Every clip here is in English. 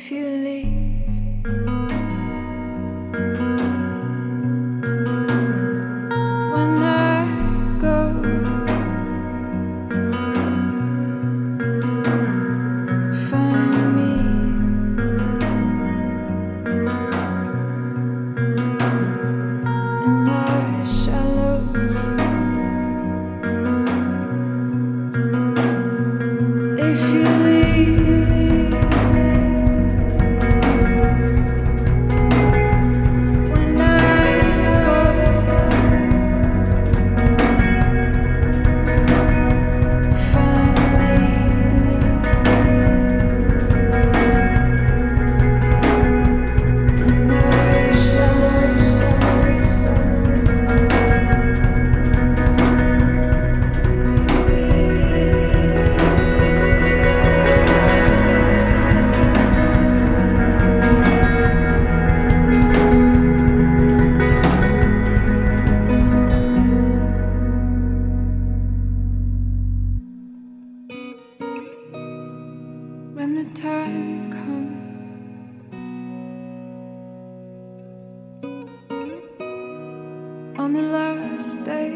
If you leave, On the last day,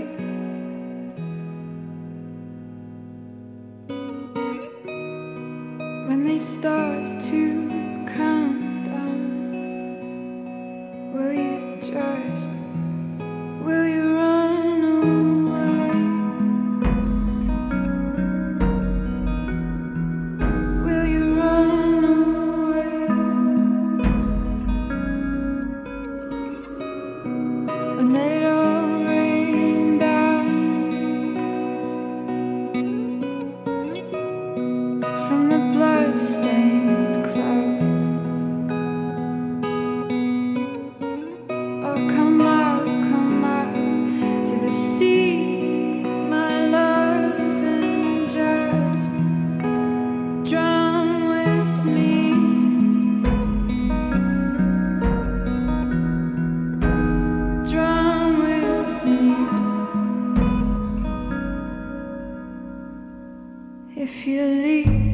when they start from the blood-stained clouds? Oh, come out, come out to the sea, my love, and just drown with me. Drown with me. If you leave.